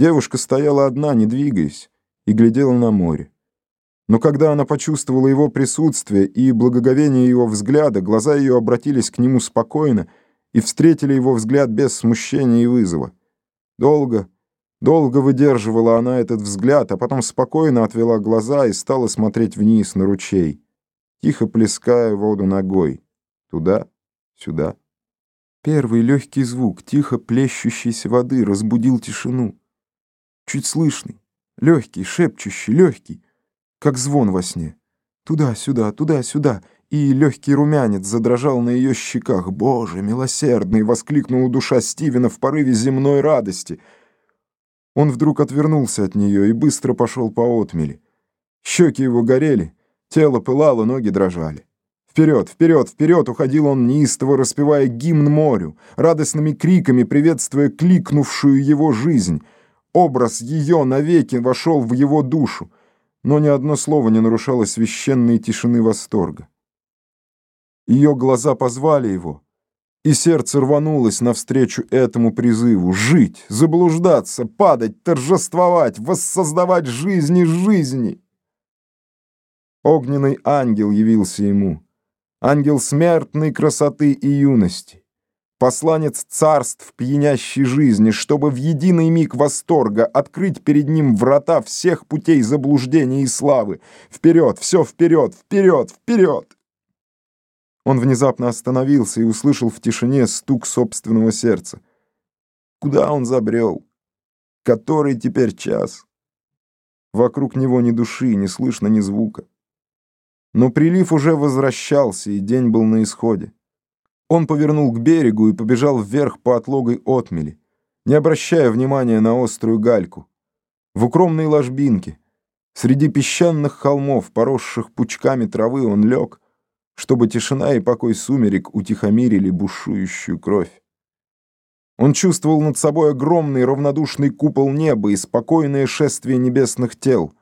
Девушка стояла одна, не двигаясь, и глядела на море. Но когда она почувствовала его присутствие и благоговение его взгляда, глаза ее обратились к нему спокойно и встретили его взгляд без смущения и вызова. Долго, долго выдерживала она этот взгляд, а потом спокойно отвела глаза и стала смотреть вниз на ручей, тихо плеская воду ногой. Туда, сюда. Первый легкий звук тихо плещущейся воды разбудил тишину. Чуть слышный, легкий, шепчущий, легкий, как звон во сне. Туда-сюда, туда-сюда, и легкий румянец задрожал на ее щеках. «Боже, милосердный!» — воскликнула душа Стивена в порыве земной радости. Он вдруг отвернулся от нее и быстро пошел по отмели. Щеки его горели, тело пылало, ноги дрожали. Вперед, вперед, вперед уходил он неистово, распевая гимн морю, радостными криками приветствуя кликнувшую его жизнь. Образ ее навеки вошел в его душу, но ни одно слово не нарушало священной тишины восторга. Ее глаза позвали его, и сердце рванулось навстречу этому призыву — жить, заблуждаться, падать, торжествовать, воссоздавать жизни жизни. Огненный ангел явился ему — ангел смертной красоты и юности, посланец царств пьянящей жизни, чтобы в единый миг восторга открыть перед ним врата всех путей заблуждения и славы. Вперед, все вперед, вперед, вперед! Он внезапно остановился и услышал в тишине стук собственного сердца. Куда он забрел? Который теперь час? Вокруг него ни души, не слышно ни звука. Но прилив уже возвращался, и день был на исходе. Он повернул к берегу и побежал вверх по отлогой отмели, не обращая внимания на острую гальку. В укромной ложбинке, среди песчаных холмов, поросших пучками травы, он лег, чтобы тишина и покой сумерек утихомирили бушующую кровь. Он чувствовал над собой огромный равнодушный купол неба и спокойное шествие небесных тел —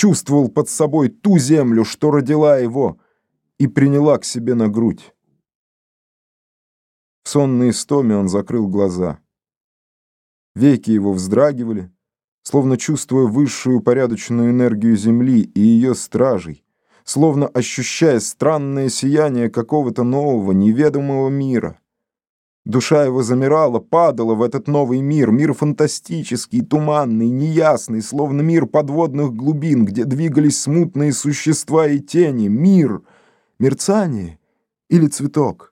чувствовал под собой ту землю, что родила его, и приняла к себе на грудь. В сонной истоме он закрыл глаза. Веки его вздрагивали, словно чувствуя высшую порядочную энергию Земли и ее стражей, словно ощущая странное сияние какого-то нового, неведомого мира. Душа его замирала, падала в этот новый мир, мир фантастический, туманный, неясный, словно мир подводных глубин, где двигались смутные существа и тени, мир, мерцание или цветок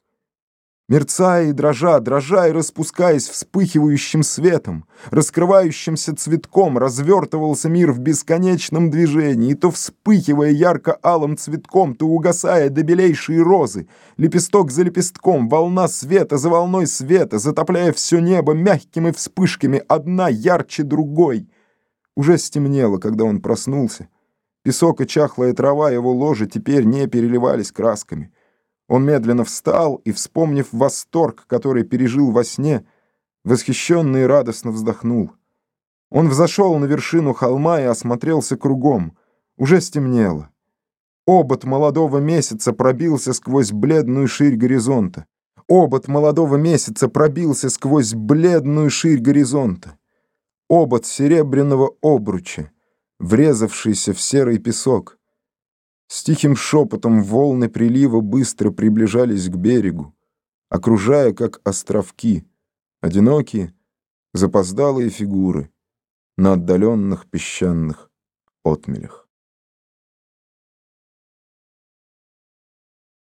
мерцая и дрожа, дрожа и распускаясь вспыхивающим светом, раскрывающимся цветком, развертывался мир в бесконечном движении, то вспыхивая ярко-алым цветком, то угасая до белейшей розы, лепесток за лепестком, волна света за волной света, затопляя все небо мягкими вспышками, одна ярче другой. Уже стемнело, когда он проснулся. Песок и чахлая трава его ложа теперь не переливались красками. Он медленно встал и, вспомнив восторг, который пережил во сне, восхищенно и радостно вздохнул. Он взошел на вершину холма и осмотрелся кругом. Уже стемнело. Обод молодого месяца пробился сквозь бледную ширь горизонта. Обод молодого месяца пробился сквозь бледную ширь горизонта. Обод серебряного обруча, врезавшийся в серый песок. С тихим шепотом волны прилива быстро приближались к берегу, окружая, как островки, одинокие, запоздалые фигуры на отдаленных песчаных отмелях.